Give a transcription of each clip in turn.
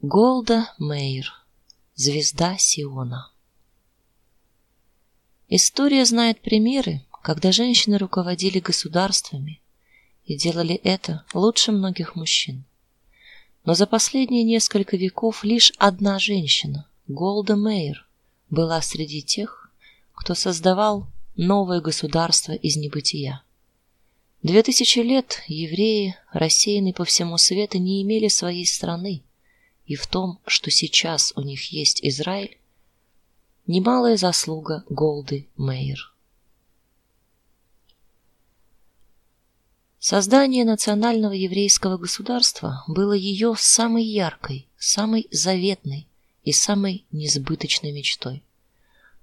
Голда Мейер. Звезда Сиона. История знает примеры, когда женщины руководили государствами и делали это лучше многих мужчин. Но за последние несколько веков лишь одна женщина, Голда Мейер, была среди тех, кто создавал новое государство из небытия. Две тысячи лет евреи, рассеянные по всему свету, не имели своей страны и в том, что сейчас у них есть Израиль, немалая заслуга Голды Мейер. Создание национального еврейского государства было ее самой яркой, самой заветной и самой несбыточной мечтой.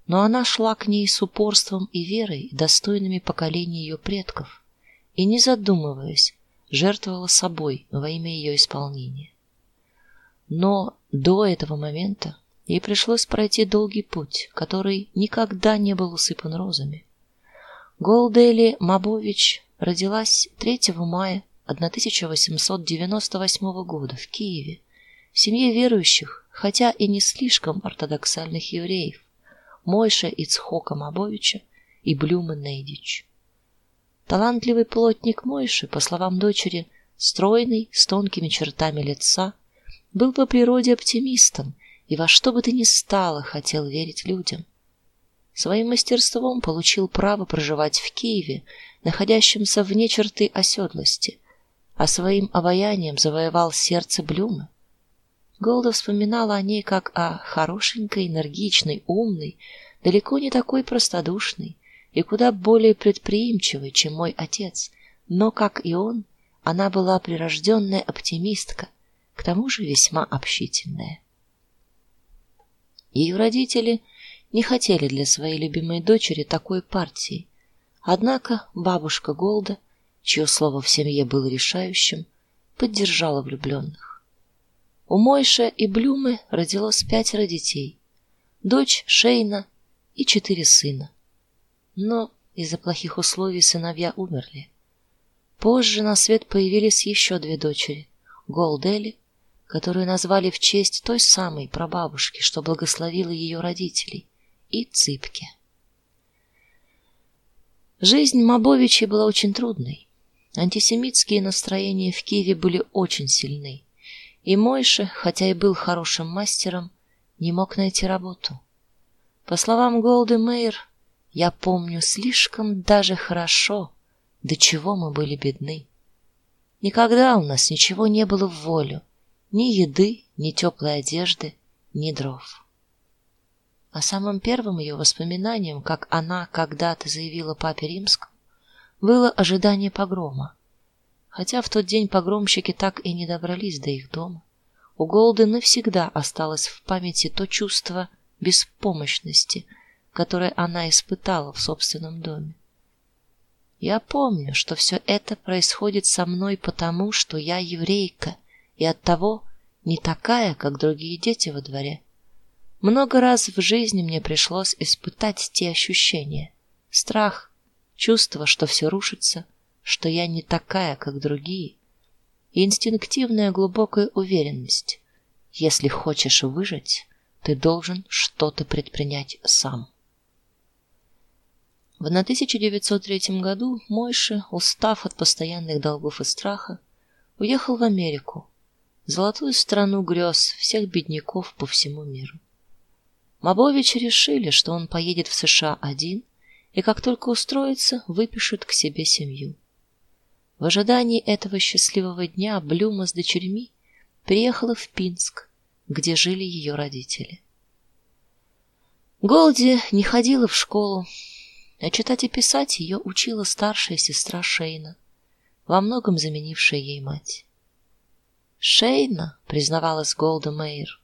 Но она шла к ней с упорством и верой, достойными поколений ее предков, и не задумываясь, жертвовала собой во имя ее исполнения. Но до этого момента ей пришлось пройти долгий путь, который никогда не был усыпан розами. Голдели Мабович родилась 3 мая 1898 года в Киеве в семье верующих, хотя и не слишком ортодоксальных евреев, Мойша Ицхока Мабовича и Блюмы Нейдич. Талантливый плотник Мойши, по словам дочери, стройный, с тонкими чертами лица, был по природе оптимистом и во что бы то ни стало хотел верить людям. Своим мастерством получил право проживать в Киеве, находящемся вне черты оседлости, а своим обаянием завоевал сердце Блюмы. Голда вспоминала о ней как о хорошенькой, энергичной, умной, далеко не такой простодушной и куда более предприимчивой, чем мой отец, но как и он, она была прирожденная оптимистка, к тому же весьма общительная. Ее родители не хотели для своей любимой дочери такой партии. Однако бабушка Голда, чье слово в семье было решающим, поддержала влюбленных. У Мойша и Блюмы родилось пятеро детей: дочь Шейна и четыре сына. Но из-за плохих условий сыновья умерли. Позже на свет появились еще две дочери: Голдели которую назвали в честь той самой прабабушки, что благословила ее родителей, и Цыпки. Жизнь Мабовичей была очень трудной. Антисемитские настроения в Киеве были очень сильны, и Мойша, хотя и был хорошим мастером, не мог найти работу. По словам Голды Мейер, я помню слишком даже хорошо, до чего мы были бедны. Никогда у нас ничего не было в волю ни еды, ни теплой одежды, ни дров. А самым первым ее воспоминанием, как она когда-то заявила папе Римскому, было ожидание погрома. Хотя в тот день погромщики так и не добрались до их дома, у Голды навсегда осталось в памяти то чувство беспомощности, которое она испытала в собственном доме. Я помню, что все это происходит со мной потому, что я еврейка, и оттого не такая, как другие дети во дворе. Много раз в жизни мне пришлось испытать те ощущения: страх, чувство, что все рушится, что я не такая, как другие, и инстинктивная глубокая уверенность: если хочешь выжить, ты должен что-то предпринять сам. В 1903 году Мойша, устав от постоянных долгов и страха, уехал в Америку золотую страну грез всех бедняков по всему миру. Мабовичи решили, что он поедет в США один, и как только устроится, выпишет к себе семью. В ожидании этого счастливого дня Блюма с дочерьми приехала в Пинск, где жили ее родители. Голди не ходила в школу, а читать и писать ее учила старшая сестра Шейна, во многом заменившая ей мать. Шейна, признавалась Голда Мейер,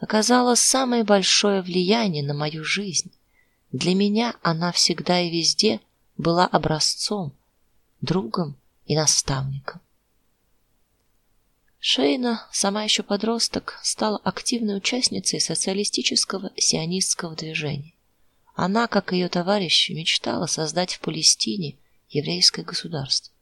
оказала самое большое влияние на мою жизнь. Для меня она всегда и везде была образцом, другом и наставником. Шейна, сама еще подросток, стала активной участницей социалистического сионистского движения. Она, как ее товарищи, мечтала создать в Палестине еврейское государство.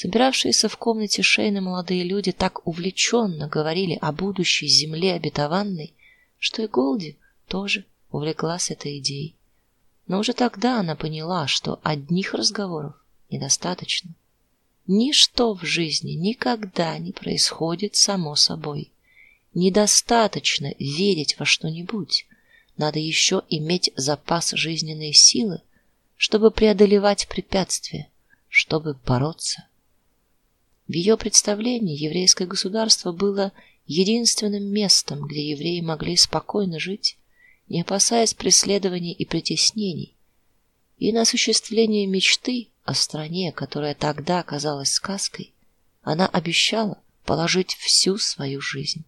Собиравшиеся в комнате Шейна молодые люди так увлеченно говорили о будущей земле обетованной, что и Голди тоже увлеклась этой идеей. Но уже тогда она поняла, что одних разговоров недостаточно. Ничто в жизни никогда не происходит само собой. Недостаточно верить во что-нибудь. Надо еще иметь запас жизненной силы, чтобы преодолевать препятствия, чтобы бороться. В ее представлении еврейское государство было единственным местом, где евреи могли спокойно жить, не опасаясь преследований и притеснений. И на осуществление мечты о стране, которая тогда казалась сказкой, она обещала положить всю свою жизнь.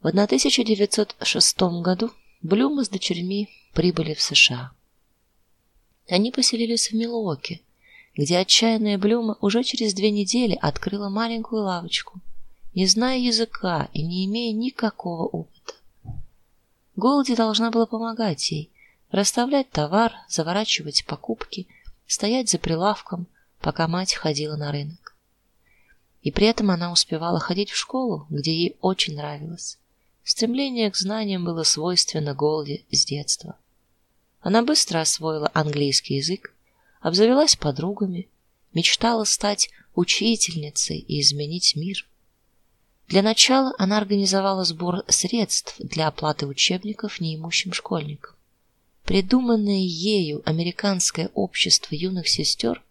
В 1906 году Блюма с дочерьми прибыли в США. Они поселились в Милуоке, где отчаянная Блюма уже через две недели открыла маленькую лавочку, не зная языка и не имея никакого опыта. Голди должна была помогать ей, расставлять товар, заворачивать покупки, стоять за прилавком, пока мать ходила на рынок. И при этом она успевала ходить в школу, где ей очень нравилось. Стремление к знаниям было свойственно Голди с детства. Она быстро освоила английский язык, обзавелась подругами, мечтала стать учительницей и изменить мир. Для начала она организовала сбор средств для оплаты учебников неимущим школьникам. Придуманное ею американское общество юных сестер,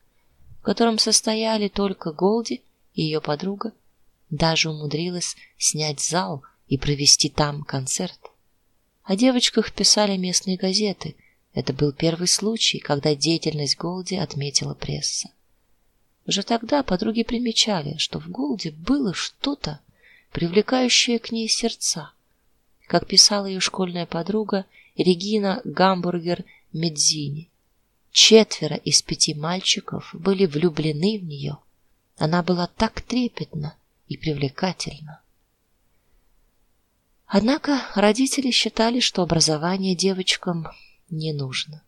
в котором состояли только Голди и ее подруга, даже умудрилась снять зал и провести там концерт. О девочках писали местные газеты, это был первый случай, когда деятельность Голди отметила пресса. Уже тогда подруги примечали, что в Голди было что-то, привлекающее к ней сердца. Как писала ее школьная подруга Регина Гамбургер Медзини, четверо из пяти мальчиков были влюблены в нее. Она была так трепетна и привлекательна. Однако родители считали, что образование девочкам не нужно.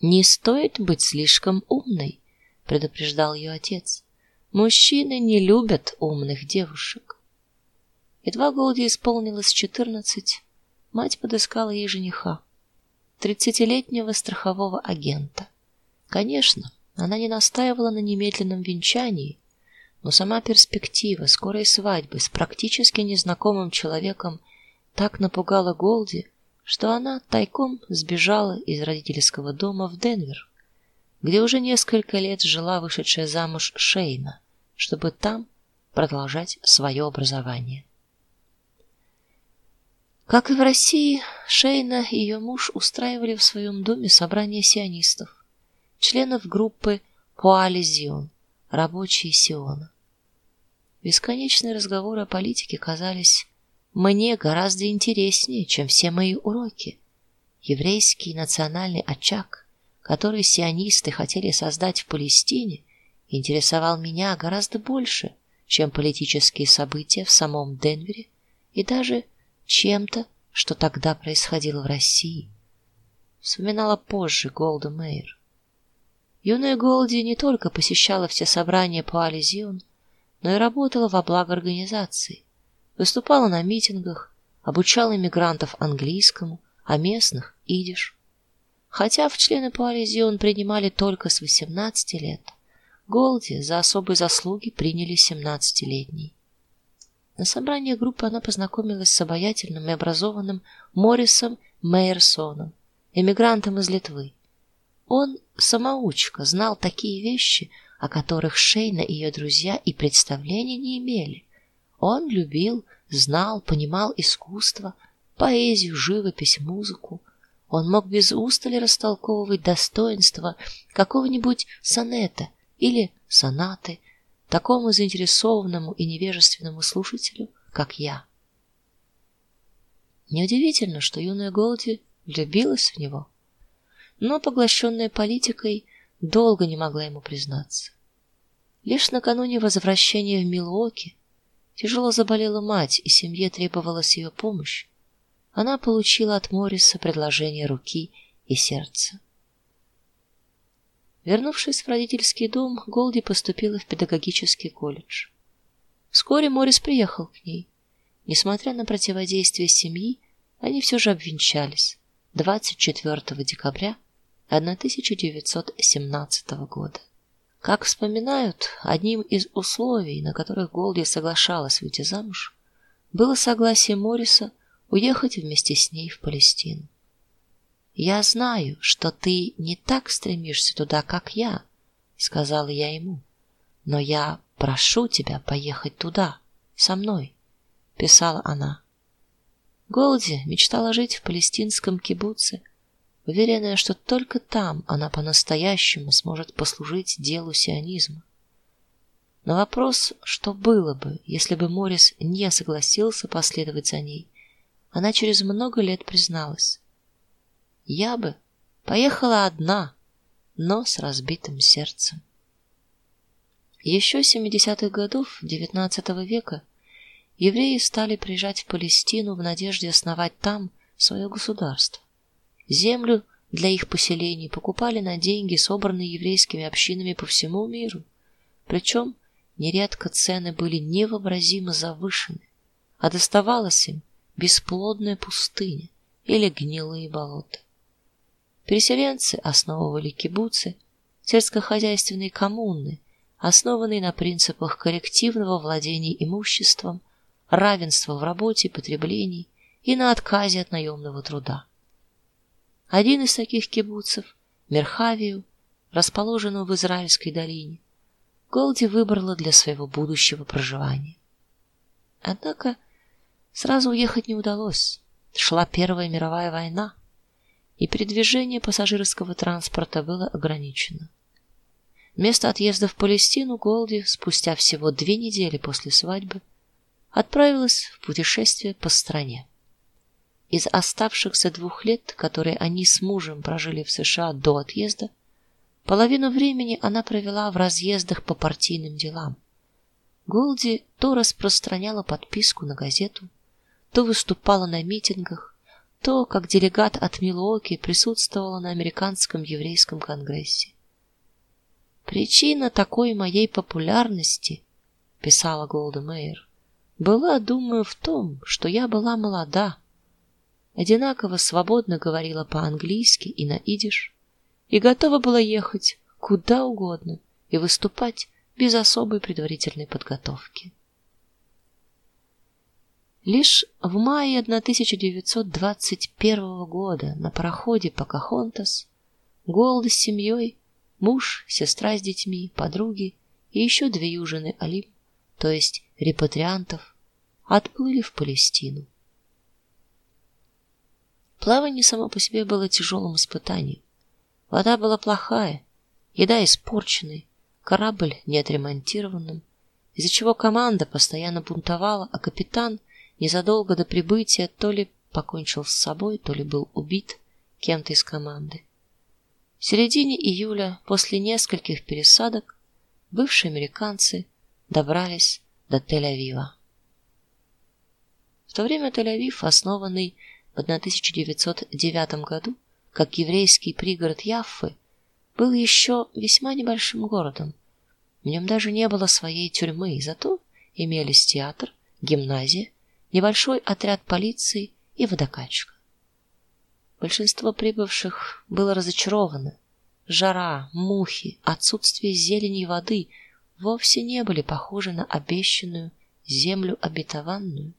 Не стоит быть слишком умной, предупреждал ее отец. Мужчины не любят умных девушек. Едва Голди исполнилось четырнадцать, мать подыскала ей жениха, тридцатилетнего страхового агента. Конечно, она не настаивала на немедленном венчании, но сама перспектива скорой свадьбы с практически незнакомым человеком так напугала Голди, что она тайком сбежала из родительского дома в Денвер, где уже несколько лет жила вышедшая замуж Шейна, чтобы там продолжать свое образование. Как и в России, Шейна и ее муж устраивали в своем доме собрания сионистов, членов группы Коализион, рабочие Сиона. Бесконечные разговоры о политике казались мне гораздо интереснее, чем все мои уроки. Еврейский национальный очаг, который сионисты хотели создать в Палестине, интересовал меня гораздо больше, чем политические события в самом Денвере и даже чем-то, что тогда происходило в России. Вспоминала позже Голда Мейер. Юная Голди не только посещала все собрания по Ализион, но и работала во благо организации выступала на митингах, обучала иммигрантов английскому, а местных идиш. Хотя в члены Палезион принимали только с 18 лет, Голди за особые заслуги приняли 17-летний. На собрании группы она познакомилась с обаятельным и образованным Морисом Мейерсоном, эмигрантом из Литвы. Он самоучка, знал такие вещи, о которых Шейна и ее друзья и представления не имели. Он любил, знал, понимал искусство, поэзию, живопись, музыку. Он мог без устали растолковывать достоинства какого-нибудь сонета или сонаты такому заинтересованному и невежественному слушателю, как я. Неудивительно, что юная Голди влюбилась в него, но поглощенная политикой долго не могла ему признаться. Лишь накануне возвращения в Милуоки Тяжело заболела мать, и семье требовалась ее помощь. Она получила от Морриса предложение руки и сердца. Вернувшись в родительский дом, Голди поступила в педагогический колледж. Вскоре Морис приехал к ней. Несмотря на противодействие семьи, они все же обвенчались 24 декабря 1917 года. Как вспоминают, одним из условий, на которых Голди соглашалась выйти замуж, было согласие Мориса уехать вместе с ней в Палестину. Я знаю, что ты не так стремишься туда, как я, сказала я ему. Но я прошу тебя поехать туда со мной, писала она. Голди мечтала жить в палестинском кибуце, уверенная, что только там она по-настоящему сможет послужить делу сионизма. На вопрос, что было бы, если бы Морис не согласился последовать за ней, она через много лет призналась: я бы поехала одна, но с разбитым сердцем. Еще с 70-х годов XIX века евреи стали приезжать в Палестину в надежде основать там свое государство. Землю для их поселений покупали на деньги, собранные еврейскими общинами по всему миру. Причем нередко цены были невообразимо завышены, а доставалась им бесплодная пустыня или гнилые болота. Переселенцы основывали кибуцы, сельскохозяйственные коммуны, основанные на принципах коллективного владения имуществом, равенства в работе и потреблении и на отказе от наемного труда. Один из таких кибуцев, Мерхавию, расположенного в Израильской долине, Голди выбрала для своего будущего проживания. Однако сразу уехать не удалось. Шла Первая мировая война и передвижение пассажирского транспорта было ограничено. Вместо отъезда в Палестину Голди спустя всего две недели после свадьбы отправилась в путешествие по стране. Из оставшихся двух лет, которые они с мужем прожили в США до отъезда, половину времени она провела в разъездах по партийным делам. Голди то распространяла подписку на газету, то выступала на митингах, то, как делегат от Милуоки присутствовала на американском еврейском конгрессе. Причина такой моей популярности, писала Голда Мейер, была, думаю, в том, что я была молода, одинаково свободно говорила по-английски и на идиш и готова была ехать куда угодно и выступать без особой предварительной подготовки. Лишь в мае 1921 года на пароходе Покахонтас Голда с семьей, муж, сестра с детьми, подруги и еще две южины Алим, то есть репатриантов, отплыли в Палестину. Плавание само по себе было тяжелым испытанием. Вода была плохая, еда испорченной, корабль не отремонтированным, из-за чего команда постоянно бунтовала, а капитан незадолго до прибытия то ли покончил с собой, то ли был убит кем-то из команды. В середине июля, после нескольких пересадок, бывшие американцы добрались до Тель-Авива. В то время Тель-Авив, основанный в 1909 году как еврейский пригород Яффы, был еще весьма небольшим городом. В нем даже не было своей тюрьмы, зато имелись театр, гимназия небольшой отряд полиции и водокачка. Большинство прибывших было разочаровано. Жара, мухи, отсутствие зелени и воды вовсе не были похожи на обещанную землю обетованную.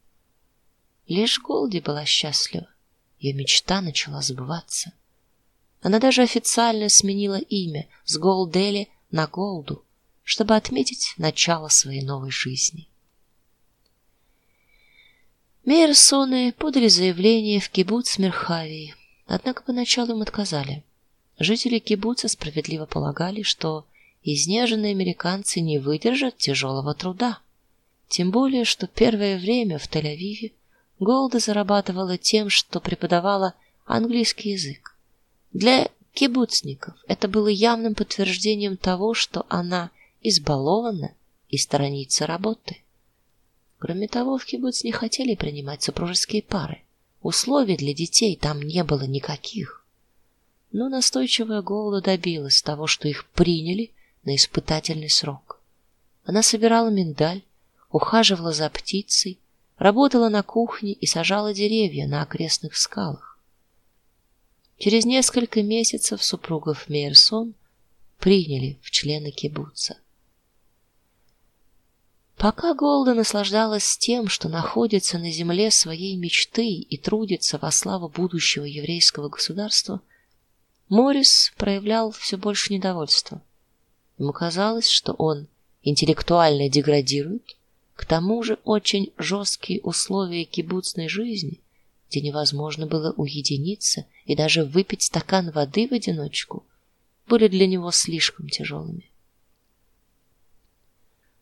Лишь Голди была счастлива. Ее мечта начала сбываться. Она даже официально сменила имя с Голдели на Голду, чтобы отметить начало своей новой жизни. Мейерсоны подали заявление в кибуц Мерхавии, однако поначалу им отказали. Жители кибуца справедливо полагали, что изнеженные американцы не выдержат тяжелого труда. Тем более, что первое время в Тель-Авиве Голда зарабатывала тем, что преподавала английский язык. Для кибуцников это было явным подтверждением того, что она избалована и сторонится работы. Кроме того, в кибуц не хотели принимать супружеские пары. Условий для детей там не было никаких. но настойчивая Голда добилась того, что их приняли на испытательный срок. Она собирала миндаль, ухаживала за птицей, работала на кухне и сажала деревья на окрестных скалах. Через несколько месяцев супругов Мейерсон приняли в члены кибуца. Пока Голда наслаждалась тем, что находится на земле своей мечты и трудится во славу будущего еврейского государства, Морис проявлял все больше недовольства. Ему казалось, что он интеллектуально деградирует, к тому же очень жесткие условия кибуцной жизни, где невозможно было уединиться и даже выпить стакан воды в одиночку, были для него слишком тяжелыми.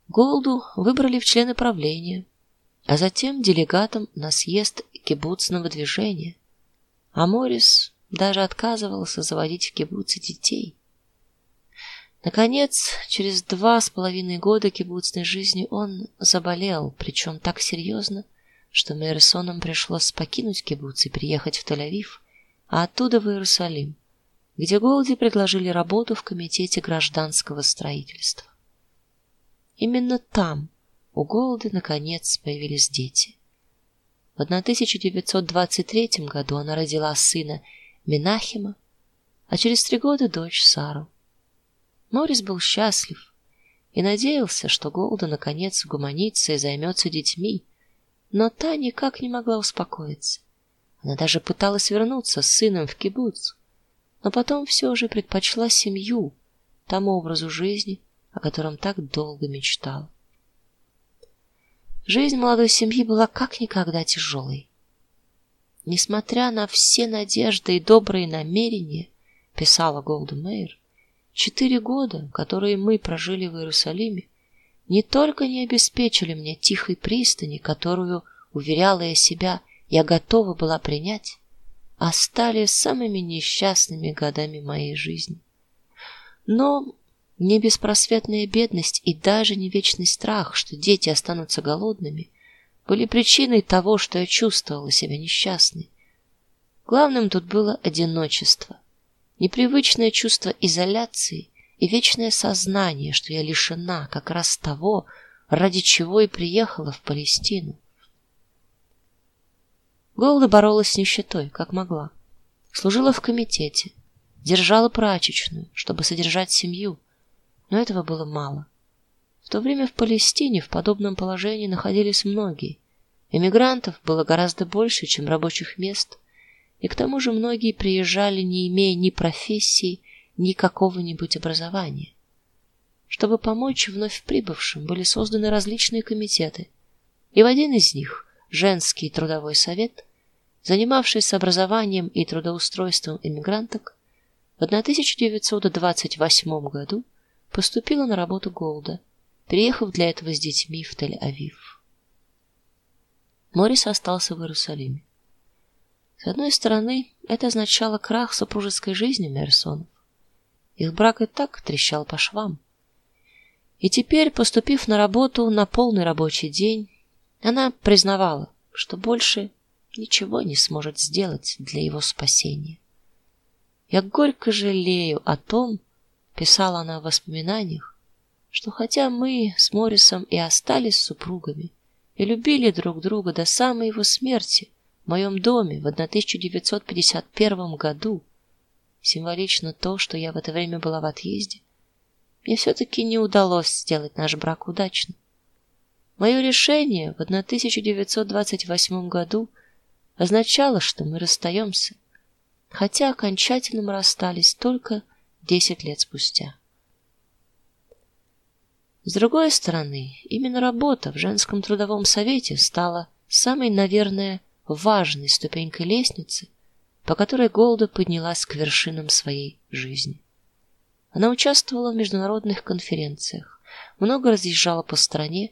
Голду выбрали в члены правления, а затем делегатом на съезд кибуцного движения. А Морис даже отказывался заводить в кибуце детей. Наконец, через два с половиной года кибуцной жизни он заболел, причем так серьезно, что Мейерсонам пришлось покинуть кибуц и приехать в Тель-Авив, а оттуда в Иерусалим, где Голди предложили работу в комитете гражданского строительства. Именно там у Голды наконец появились дети. В 1923 году она родила сына Менахима, а через три года дочь Сару. Морис был счастлив и надеялся, что Голда наконец угомонится и займется детьми, но та никак не могла успокоиться. Она даже пыталась вернуться с сыном в кибуц, но потом все же предпочла семью тому образу жизни, о котором так долго мечтал. Жизнь молодой семьи была как никогда тяжелой. Несмотря на все надежды и добрые намерения, писала Голда Мейер, четыре года, которые мы прожили в Иерусалиме, не только не обеспечили мне тихой пристани, которую, уверяла я себя, я готова была принять, а стали самыми несчастными годами моей жизни. Но не беспросветная бедность и даже не вечный страх, что дети останутся голодными, были причиной того, что я чувствовала себя несчастной. Главным тут было одиночество, непривычное чувство изоляции и вечное сознание, что я лишена как раз того, ради чего и приехала в Палестину. Голда боролась с нищетой, как могла. Служила в комитете, держала прачечную, чтобы содержать семью, но этого было мало. В то время в Палестине в подобном положении находились многие. Эмигрантов было гораздо больше, чем рабочих мест, и к тому же многие приезжали, не имея ни профессии, ни какого-нибудь образования. Чтобы помочь вновь прибывшим, были созданы различные комитеты, и в один из них женский трудовой совет, занимавшийся образованием и трудоустройством эмигранток, в 1928 году поступила на работу Голда, приехав для этого с детьми в Тель-Авив. Морис остался в Иерусалиме. С одной стороны, это означало крах супружеской жизни Мерсонов. Их брак и так трещал по швам. И теперь, поступив на работу на полный рабочий день, она признавала, что больше ничего не сможет сделать для его спасения. Я горько жалею о том, писала она в воспоминаниях, что хотя мы с Морисом и остались супругами и любили друг друга до самой его смерти в моем доме в 1951 году, символично то, что я в это время была в отъезде, мне все таки не удалось сделать наш брак удачным. Мое решение в 1928 году означало, что мы расстаемся, хотя окончательно мы расстались только десять лет спустя. С другой стороны, именно работа в женском трудовом совете стала самой, наверное, важной ступенькой лестницы, по которой Голда поднялась к вершинам своей жизни. Она участвовала в международных конференциях, много разъезжала по стране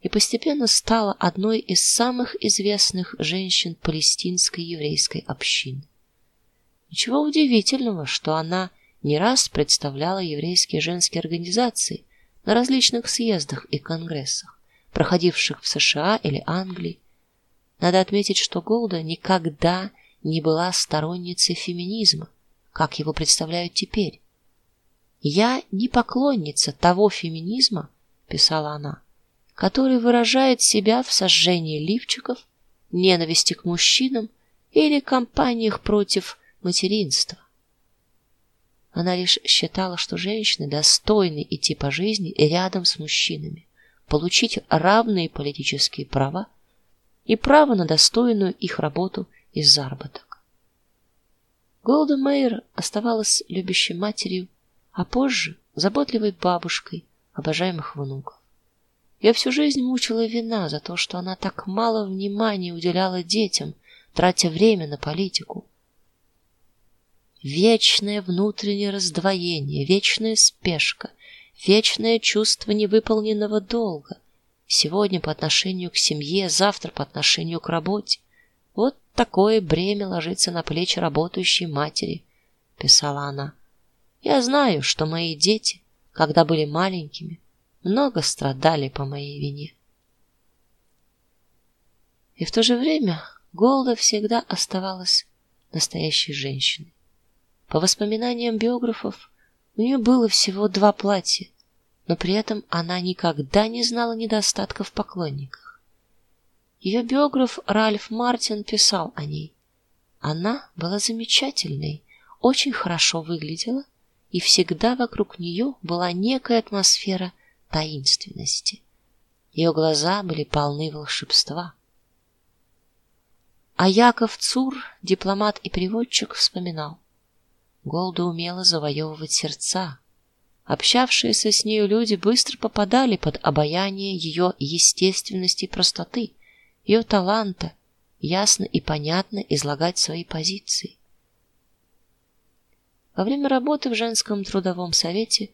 и постепенно стала одной из самых известных женщин палестинской еврейской общины. Ничего удивительного, что она не раз представляла еврейские женские организации на различных съездах и конгрессах, проходивших в США или Англии. Надо отметить, что Голда никогда не была сторонницей феминизма, как его представляют теперь. Я не поклонница того феминизма, писала она, который выражает себя в сожжении лифчиков, ненависти к мужчинам или кампаниях против материнства. Она лишь считала, что женщины достойны идти по жизни рядом с мужчинами, получить равные политические права и право на достойную их работу и заработок. Голда Меир оставалась любящей матерью, а позже заботливой бабушкой обожаемых внуков. Я всю жизнь мучила вина за то, что она так мало внимания уделяла детям, тратя время на политику. Вечное внутреннее раздвоение, вечная спешка, вечное чувство невыполненного долга. Сегодня по отношению к семье, завтра по отношению к работе. Вот такое бремя ложится на плечи работающей матери, писала она. Я знаю, что мои дети, когда были маленькими, много страдали по моей вине. И в то же время Голда всегда оставалась настоящей женщиной. По воспоминаниям биографов, у нее было всего два платья, но при этом она никогда не знала недостатка в поклонниках. Ее биограф Ральф Мартин писал о ней: она была замечательной, очень хорошо выглядела, и всегда вокруг нее была некая атмосфера таинственности. Ее глаза были полны волшебства. А Яков Цур, дипломат и переводчик, вспоминал: Голда умела завоевывать сердца. Общавшиеся с нею люди быстро попадали под обаяние ее естественности и простоты, ее таланта ясно и понятно излагать свои позиции. Во время работы в женском трудовом совете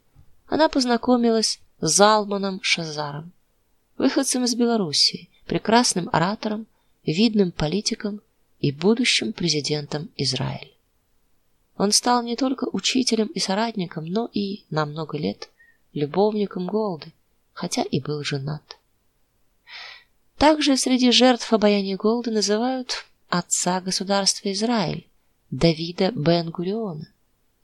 она познакомилась с Залманом Шазаром, выходцем из Белоруссии, прекрасным оратором, видным политиком и будущим президентом Израиля. Он стал не только учителем и соратником, но и на много лет любовником Голды, хотя и был женат. Также среди жертв обаяния Голды называют отца государства Израиль Давида Бен-Гуриона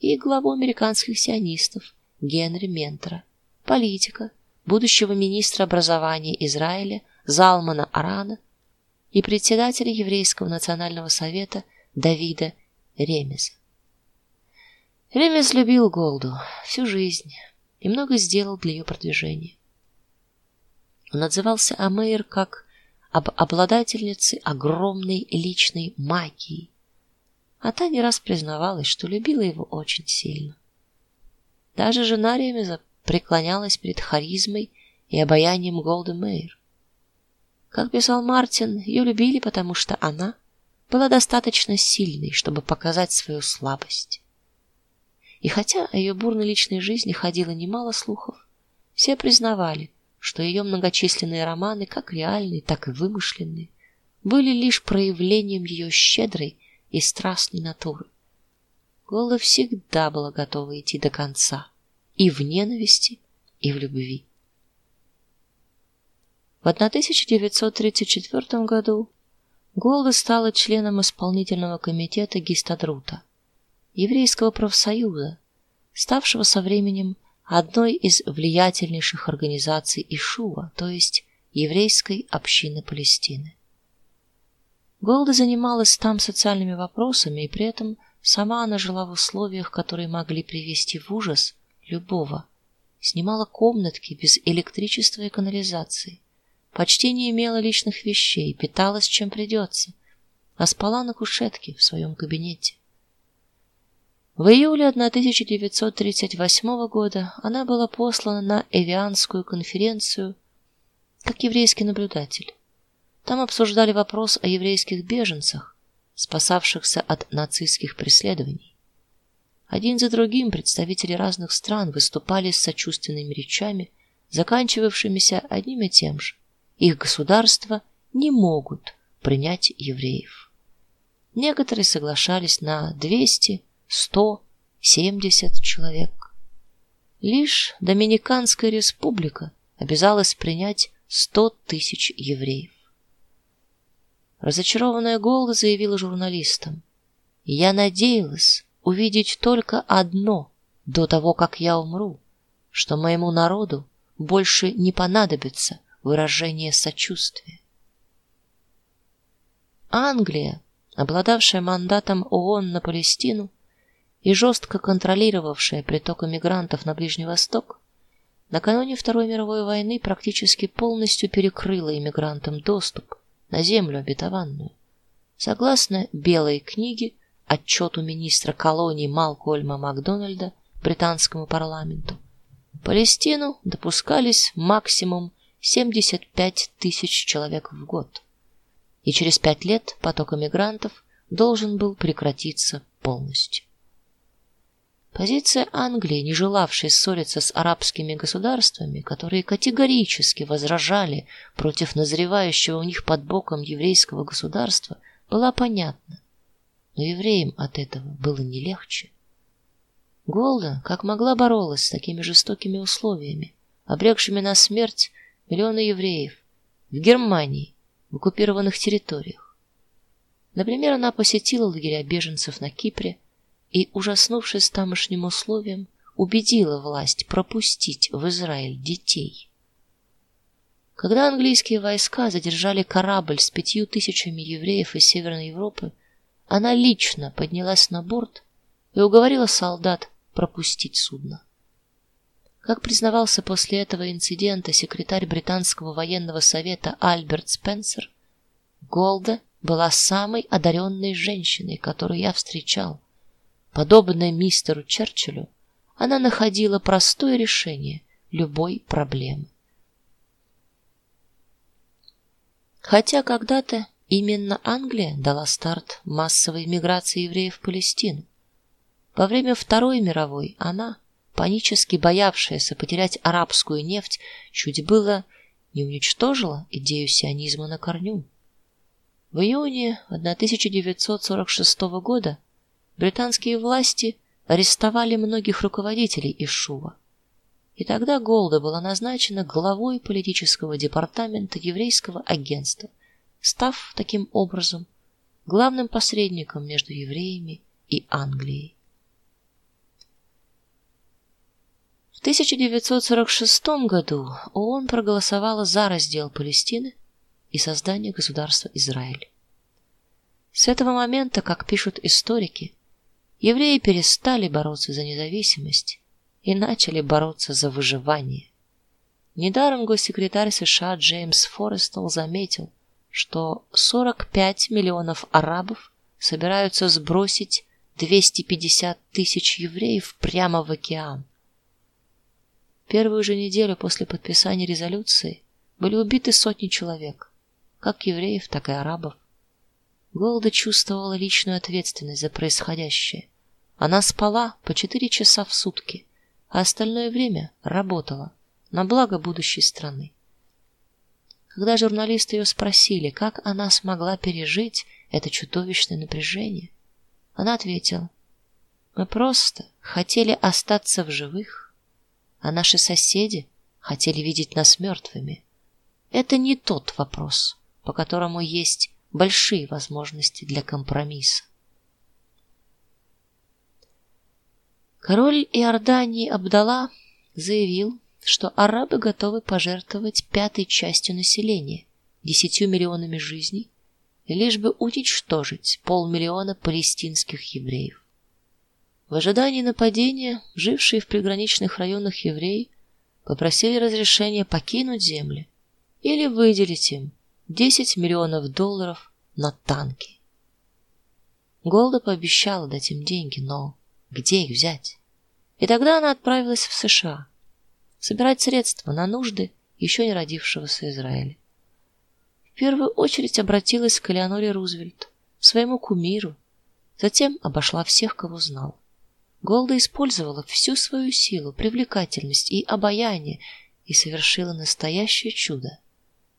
и главу американских сионистов Генри Ментора, политика, будущего министра образования Израиля Залмана Арана и председателя еврейского национального совета Давида Ремеза. Ремес любил Голду всю жизнь и много сделал для ее продвижения. Он отзывался о Мэйр как об обладательнице огромной личной магии, а та не раз признавалась, что любила его очень сильно. Даже жена Ремеза преклонялась перед харизмой и обаянием Голды Мэйр. Как писал Мартин, ее любили, потому что она была достаточно сильной, чтобы показать свою слабость. И хотя о ее бурной личной жизни ходило немало слухов, все признавали, что ее многочисленные романы, как реальные, так и вымышленные, были лишь проявлением ее щедрой и страстной натуры. Голда всегда была готова идти до конца, и в ненависти, и в любви. В 1934 году Голда стала членом исполнительного комитета Гистадрута еврейского профсоюза, ставшего со временем одной из влиятельнейших организаций Ишуа, то есть еврейской общины Палестины. Голда занималась там социальными вопросами, и при этом сама она жила в условиях, которые могли привести в ужас любого. Снимала комнатки без электричества и канализации, почти не имела личных вещей, питалась чем придется, а спала на кушетке в своем кабинете. В июле 1938 года она была послана на Эвианскую конференцию как еврейский наблюдатель. Там обсуждали вопрос о еврейских беженцах, спасавшихся от нацистских преследований. Один за другим представители разных стран выступали с сочувственными речами, заканчивавшимися одним и тем же: их государства не могут принять евреев. Некоторые соглашались на 200 сто семьдесят человек. Лишь Доминиканская республика обязалась принять сто тысяч евреев. Разочарованная Голда заявила журналистам: "Я надеялась увидеть только одно до того, как я умру, что моему народу больше не понадобится выражение сочувствия. Англия, обладавшая мандатом ООН на Палестину и жестко контролировавшая приток иммигрантов на Ближний Восток, накануне Второй мировой войны практически полностью перекрыла иммигрантам доступ на землю обетованную. Согласно Белой книге, отчету министра колонии Малкольма Макдональда британскому парламенту, в Палестину допускались максимум 75 тысяч человек в год. И через пять лет поток эмигрантов должен был прекратиться полностью. Позиция Англии, не желавшей ссориться с арабскими государствами, которые категорически возражали против назревающего у них под боком еврейского государства, была понятна. Но евреям от этого было не легче. Голда, как могла, боролась с такими жестокими условиями, обрекшими на смерть миллионы евреев в Германии, в оккупированных территориях. Например, она посетила лагеря беженцев на Кипре и, ужаснувшись тамошним условиям, убедила власть пропустить в Израиль детей. Когда английские войска задержали корабль с пятью тысячами евреев из Северной Европы, она лично поднялась на борт и уговорила солдат пропустить судно. Как признавался после этого инцидента секретарь британского военного совета Альберт Спенсер, Голда была самой одаренной женщиной, которую я встречал. Подобно мистеру Черчиллю, она находила простое решение любой проблемы. Хотя когда-то именно Англия дала старт массовой миграции евреев в Палестину. Во время Второй мировой она, панически боявшаяся потерять арабскую нефть, чуть было не уничтожила идею сионизма на корню. В июне 1946 года британские власти арестовали многих руководителей Ишува. И тогда Голда была назначена главой политического департамента еврейского агентства, став таким образом главным посредником между евреями и Англией. В 1946 году ООН проголосовала за раздел Палестины и создание государства Израиль. С этого момента, как пишут историки, евреи перестали бороться за независимость и начали бороться за выживание. Недаром госсекретарь США Джеймс Форестел заметил, что 45 миллионов арабов собираются сбросить 250 тысяч евреев прямо в океан. Первую же неделю после подписания резолюции были убиты сотни человек, как евреев, так и арабов. Голда чувствовала личную ответственность за происходящее. Она спала по четыре часа в сутки, а остальное время работала на благо будущей страны. Когда журналисты ее спросили, как она смогла пережить это чудовищное напряжение, она ответила: "Мы просто хотели остаться в живых а наши соседи хотели видеть нас мертвыми. Это не тот вопрос, по которому есть большие возможности для компромисса. Король Иордании Абдалла заявил, что арабы готовы пожертвовать пятой частью населения, десятью миллионами жизней, лишь бы уничтожить полмиллиона палестинских евреев. В ожидании нападения, жившие в приграничных районах евреи попросили разрешения покинуть земли или выделить им 10 миллионов долларов на танки. Голда пообещала дать им деньги, но где их взять? И тогда она отправилась в США собирать средства на нужды еще не родившегося Израиля. В первую очередь обратилась к Элеоноре Рузвельт, своему кумиру, затем обошла всех, кого знала. Голда использовала всю свою силу, привлекательность и обаяние и совершила настоящее чудо.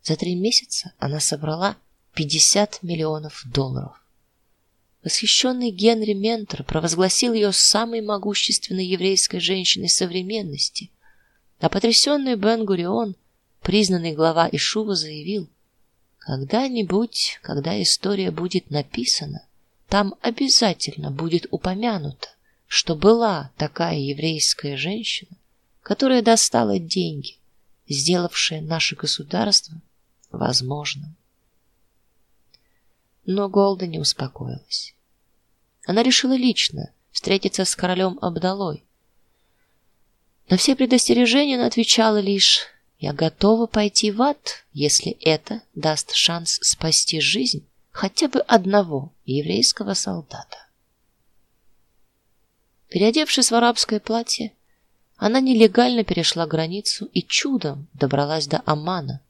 За три месяца она собрала 50 миллионов долларов. Восхищенный Генри Ментор провозгласил ее самой могущественной еврейской женщиной современности, а потрясенный Бен-Гурион, признанный глава Ишува, заявил: "Когда-нибудь, когда история будет написана, там обязательно будет упомянуто, что была такая еврейская женщина, которая достала деньги, сделавшая наше государство возможным. Но Голда не успокоилась. Она решила лично встретиться с королем Абдалой. На все предостережения она отвечала лишь: "Я готова пойти в ад, если это даст шанс спасти жизнь хотя бы одного еврейского солдата". Переодевшись в арабское платье, она нелегально перешла границу и чудом добралась до Аммана.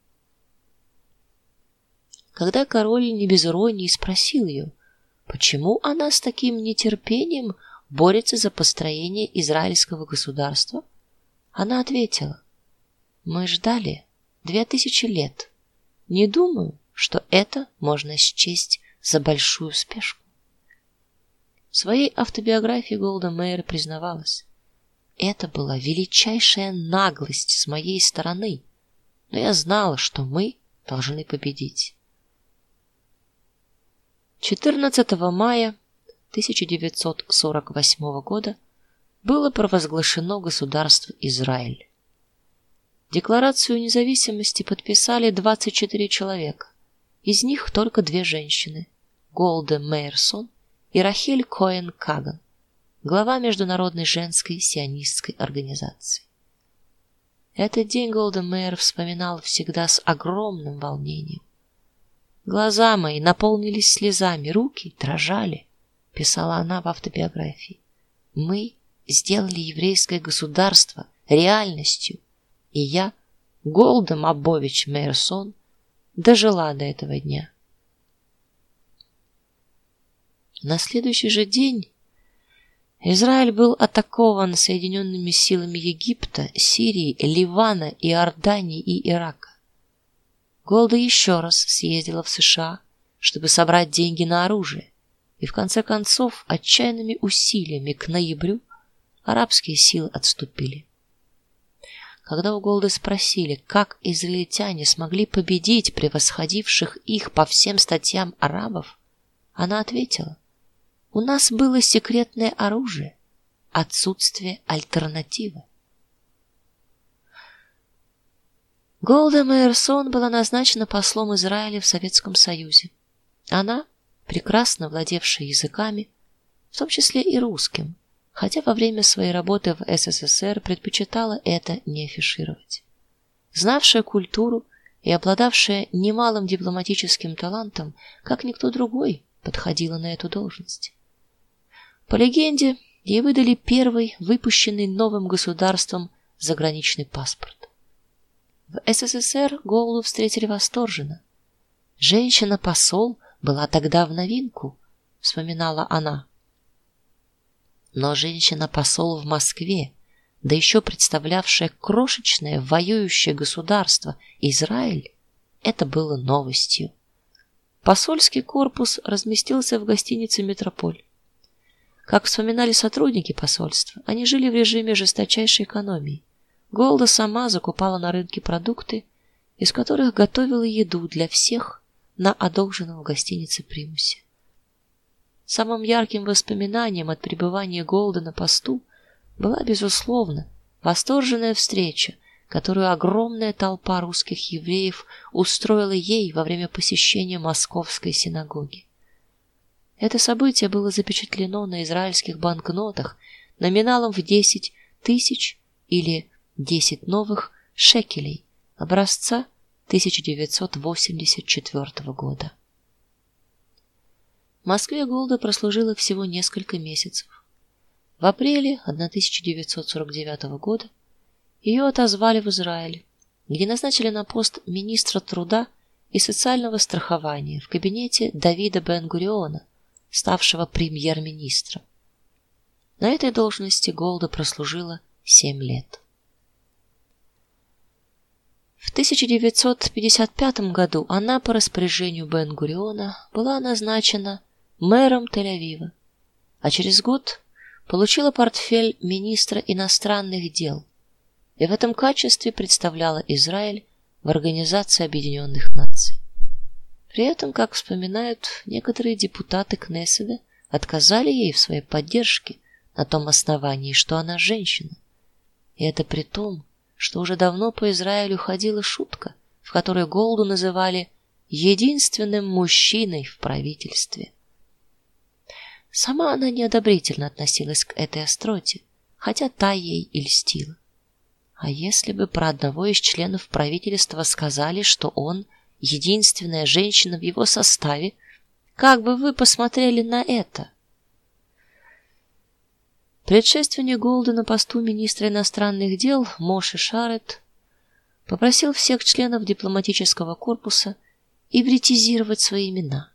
Когда король не без иронии спросил ее, почему она с таким нетерпением борется за построение израильского государства, она ответила: "Мы ждали две тысячи лет. Не думаю, что это можно счесть за большую спешку". В своей автобиографии Голда Меир признавалась: "Это была величайшая наглость с моей стороны, но я знала, что мы должны победить". 14 мая 1948 года было провозглашено государство Израиль. Декларацию независимости подписали 24 человека. Из них только две женщины: Голда Мейерсон и Рахель Коэн Каган, глава международной женской сионистской организации. Этот день Голда Мейер вспоминал всегда с огромным волнением. Глаза мои наполнились слезами, руки дрожали, писала она в автобиографии. Мы сделали еврейское государство реальностью, и я, Голда Мабович Мейерсон, дожила до этого дня. На следующий же день Израиль был атакован соединенными силами Египта, Сирии, Ливана, Иордании и Ирака. Голда еще раз съездила в США, чтобы собрать деньги на оружие, и в конце концов отчаянными усилиями к ноябрю арабские силы отступили. Когда у Голды спросили, как израильтяне смогли победить превосходивших их по всем статьям арабов, она ответила: у нас было секретное оружие, отсутствие альтернативы. Голда Мейерсон была назначена послом Израиля в Советском Союзе. Она, прекрасно владевшая языками, в том числе и русским, хотя во время своей работы в СССР предпочитала это не афишировать. Знавшая культуру и обладавшая немалым дипломатическим талантом, как никто другой, подходила на эту должность. По легенде, ей выдали первый выпущенный новым государством заграничный паспорт. В СССР Голду встретили восторженно. Женщина-посол была тогда в новинку, вспоминала она. Но женщина-посол в Москве, да еще представлявшая крошечное воюющее государство Израиль, это было новостью. Посольский корпус разместился в гостинице Метрополь. Как вспоминали сотрудники посольства, они жили в режиме жесточайшей экономии. Голда сама закупала на рынке продукты, из которых готовила еду для всех на одолженном в гостинице примусе. Самым ярким воспоминанием от пребывания Голда на посту была безусловно восторженная встреча, которую огромная толпа русских евреев устроила ей во время посещения московской синагоги. Это событие было запечатлено на израильских банкнотах номиналом в 10 тысяч или 10 новых шекелей образца 1984 года. В Москве Голда прослужила всего несколько месяцев. В апреле 1949 года ее отозвали в Израиль, где назначили на пост министра труда и социального страхования в кабинете Давида Бен-Гуриона, ставшего премьер-министром. На этой должности Голда прослужила семь лет. В 1955 году она по распоряжению Бен-Гуриона была назначена мэром Тель-Авива, а через год получила портфель министра иностранных дел и в этом качестве представляла Израиль в Организации Объединенных Наций. При этом, как вспоминают некоторые депутаты Кнессета, отказали ей в своей поддержке на том основании, что она женщина. И это при том, что уже давно по Израилю ходила шутка, в которой Голду называли единственным мужчиной в правительстве. Сама она неодобрительно относилась к этой остроте, хотя та ей и льстила. А если бы про одного из членов правительства сказали, что он единственная женщина в его составе, как бы вы посмотрели на это? Предшественник Голда на посту министра иностранных дел Моше Шарет попросил всех членов дипломатического корпуса ивритизировать свои имена.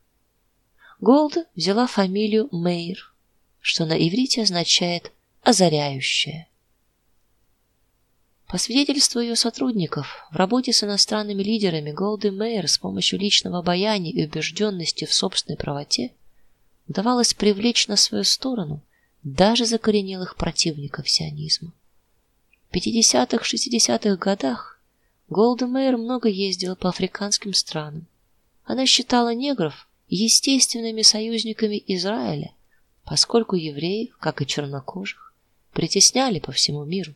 Голда взяла фамилию Мейр, что на иврите означает озаряющая. По свидетельству ее сотрудников, в работе с иностранными лидерами Голды Мейер с помощью личного обаяния и убежденности в собственной правоте удавалось привлечь на свою сторону даже закоренелых противников сионизма. В 50-60-х годах Голда Мейер много ездила по африканским странам. Она считала негров естественными союзниками Израиля, поскольку евреев, как и чернокожих, притесняли по всему миру.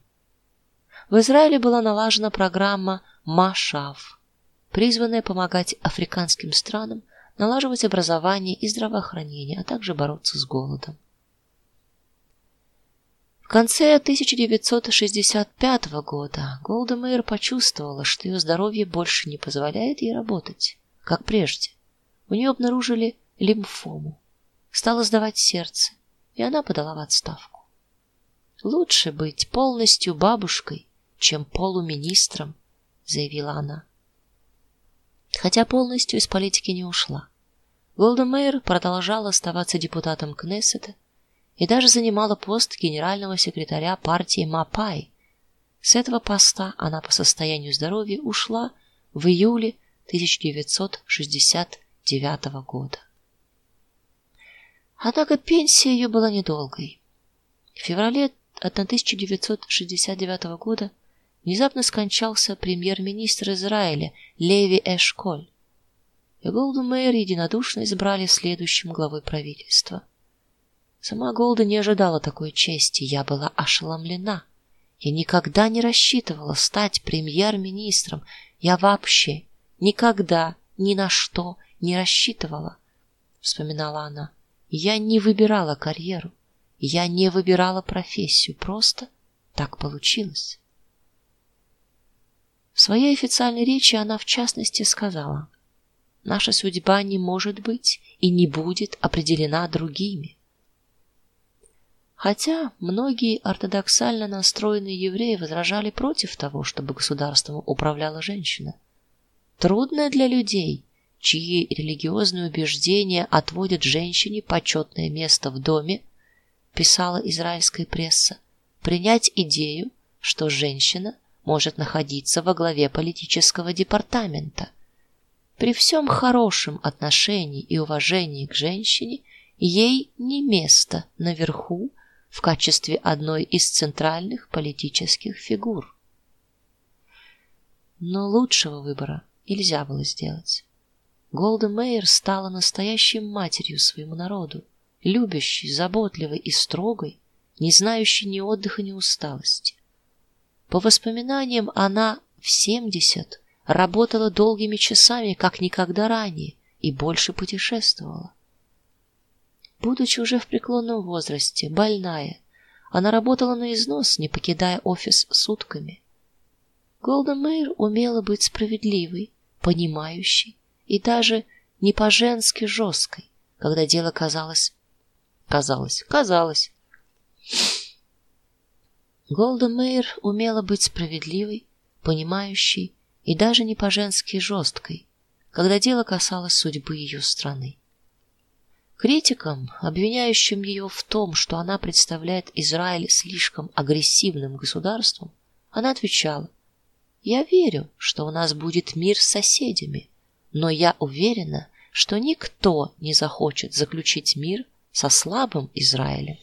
В Израиле была налажена программа Машав, призванная помогать африканским странам налаживать образование и здравоохранение, а также бороться с голодом. В конце 1965 года Голда Меир почувствовала, что ее здоровье больше не позволяет ей работать, как прежде. У нее обнаружили лимфому. Стало сдавать сердце, и она подала в отставку. Лучше быть полностью бабушкой, чем полуминистром, заявила она. Хотя полностью из политики не ушла. Голда Меир продолжала оставаться депутатом Кнессета и даже занимала пост генерального секретаря партии Мапай. С этого поста она по состоянию здоровья ушла в июле 1969 года. Однако пенсия ее была недолгой. В феврале 1969 года внезапно скончался премьер-министр Израиля Леви Эшколь. И Голду единодушно избрали следующим главой правительства. Сама Голда не ожидала такой чести, я была ошеломлена. Я никогда не рассчитывала стать премьер-министром. Я вообще никогда ни на что не рассчитывала, вспоминала она. Я не выбирала карьеру, я не выбирала профессию, просто так получилось. В своей официальной речи она в частности сказала: "Наша судьба не может быть и не будет определена другими". Хотя многие ортодоксально настроенные евреи возражали против того, чтобы государством управляла женщина. Трудно для людей, чьи религиозные убеждения отводят женщине почетное место в доме, писала израильская пресса, принять идею, что женщина может находиться во главе политического департамента. При всем хорошем отношении и уважении к женщине ей не место наверху в качестве одной из центральных политических фигур. Но лучшего выбора нельзя было сделать. Голда Мейер стала настоящей матерью своему народу, любящей, заботливой и строгой, не знающей ни отдыха, ни усталости. По воспоминаниям, она в семьдесят работала долгими часами, как никогда ранее, и больше путешествовала. Будучи уже в преклонном возрасте, больная, она работала на износ, не покидая офис сутками. Голда Мэйр умела быть справедливой, понимающей и даже не по-женски жесткой, когда дело казалось казалось, казалось Голда Мейер умела быть справедливой, понимающей и даже не по-женски жесткой, когда дело касалось судьбы ее страны. Критикам, обвиняющим ее в том, что она представляет Израиль слишком агрессивным государством, она отвечала: "Я верю, что у нас будет мир с соседями, но я уверена, что никто не захочет заключить мир со слабым Израилем.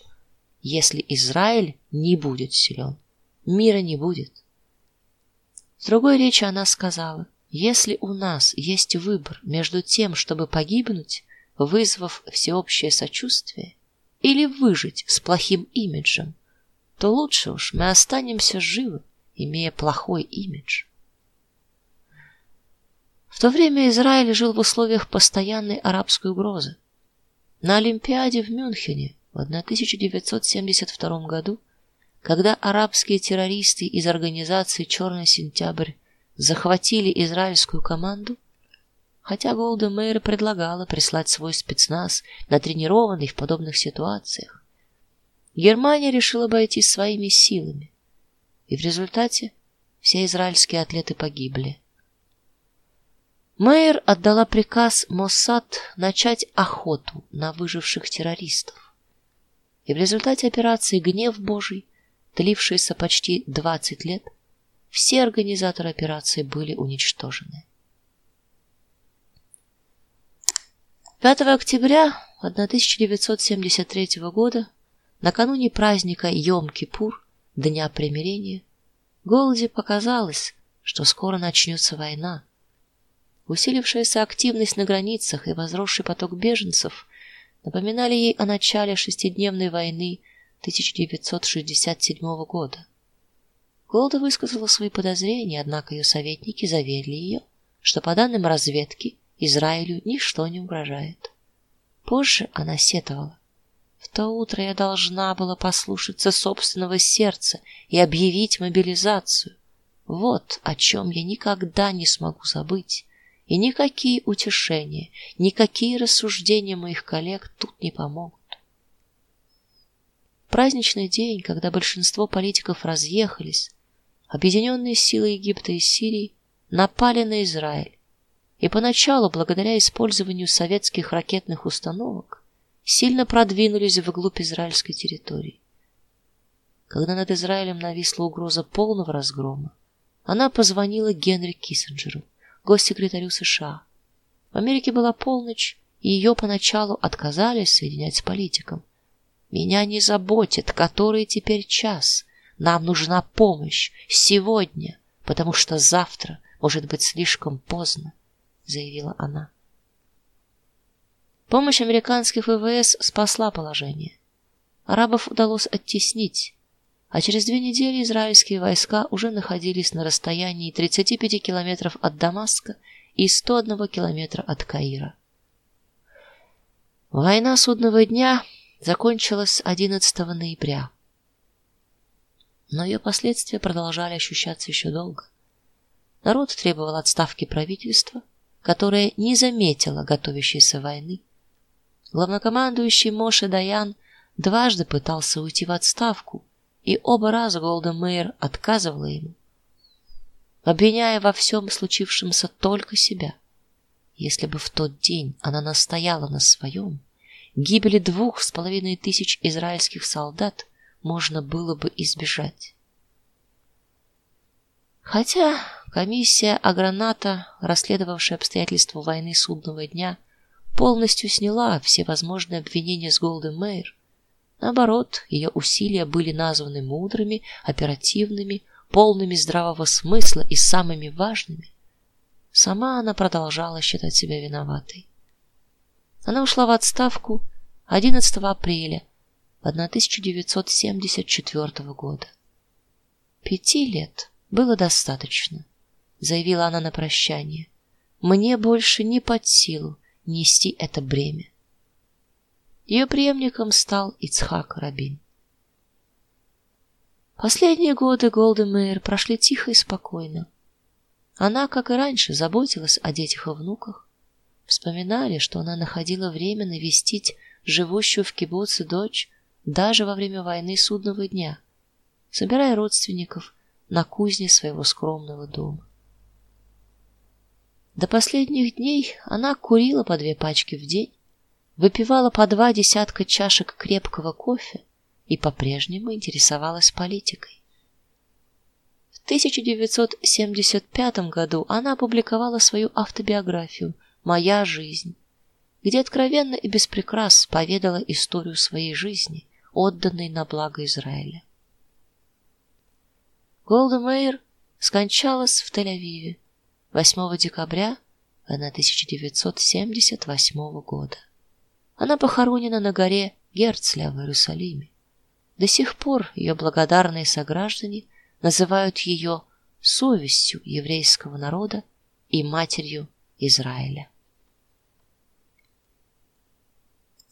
Если Израиль не будет силен, мира не будет. В другой речи она сказала: "Если у нас есть выбор между тем, чтобы погибнуть, вызвав всеобщее сочувствие, или выжить с плохим имиджем, то лучше уж мы останемся живы, имея плохой имидж. В то время Израиль жил в условиях постоянной арабской угрозы. На Олимпиаде в Мюнхене в 1972 году, когда арабские террористы из организации Черный сентябрь захватили израильскую команду, хотя Голда Мейер предлагала прислать свой спецназ, натренированный в подобных ситуациях, Германия решила обойтись своими силами, и в результате все израильские атлеты погибли. Мейер отдала приказ Моссад начать охоту на выживших террористов. И в результате операции Гнев Божий, длившейся почти 20 лет, все организаторы операции были уничтожены. 5 октября 1973 года, накануне праздника Йом-Кипур, дня примирения, Голди показалось, что скоро начнется война Усилившаяся активность на границах и возросший поток беженцев напоминали ей о начале шестидневной войны 1967 года. Голда высказала свои подозрения, однако ее советники заверили ее, что по данным разведки Израилю ничто не угрожает. Позже она сетовала: "В то утро я должна была послушаться собственного сердца и объявить мобилизацию. Вот о чем я никогда не смогу забыть и никакие утешения, никакие рассуждения моих коллег тут не помогут. праздничный день, когда большинство политиков разъехались, объединенные силы Египта и Сирии напали на Израиль. И поначалу, благодаря использованию советских ракетных установок, сильно продвинулись вглубь израильской территории. Когда над Израилем нависла угроза полного разгрома, она позвонила Генри Киссинджеру госсекретарю США. В Америке была полночь, и ее поначалу отказались соединять с политиком. Меня не заботит, который теперь час. Нам нужна помощь сегодня, потому что завтра может быть слишком поздно, заявила она. Помощь американских ВВС спасла положение. Арабов удалось оттеснить, а через две недели израильские войска уже находились на расстоянии 35 километров от Дамаска и 101 километра от Каира. Война судного дня закончилась 11 ноября. Но ее последствия продолжали ощущаться еще долго. Народ требовал отставки правительства, которое не заметило готовящейся войны. Главнокомандующий Моше Даян дважды пытался уйти в отставку, и оба раза Голден Мэйр отказывала ему, обвиняя во всем случившемся только себя. Если бы в тот день она настояла на своем, гибели двух с половиной тысяч израильских солдат можно было бы избежать. Хотя комиссия Аграната, расследовавшая обстоятельства войны судного дня, полностью сняла все возможные обвинения с Голден Мэйр, Наоборот, ее усилия были названы мудрыми, оперативными, полными здравого смысла и самыми важными. Сама она продолжала считать себя виноватой. Она ушла в отставку 11 апреля 1974 года. Пяти лет было достаточно, заявила она на прощание. Мне больше не под силу нести это бремя. Ее преемником стал Ицхак Рабин. Последние годы Голдемейр прошли тихо и спокойно. Она, как и раньше, заботилась о детях и внуках. Вспоминали, что она находила время навестить живущую в кибуце дочь даже во время войны судного дня, собирая родственников на кузне своего скромного дома. До последних дней она курила по две пачки в день, выпивала по два десятка чашек крепкого кофе и по-прежнему интересовалась политикой. В 1975 году она опубликовала свою автобиографию Моя жизнь, где откровенно и без поведала историю своей жизни, отданной на благо Израиля. Голда Меир скончалась в Тель-Авиве 8 декабря 1978 года. Она похоронена на горе Герцля в Иерусалиме. До сих пор ее благодарные сограждане называют ее совестью еврейского народа и матерью Израиля.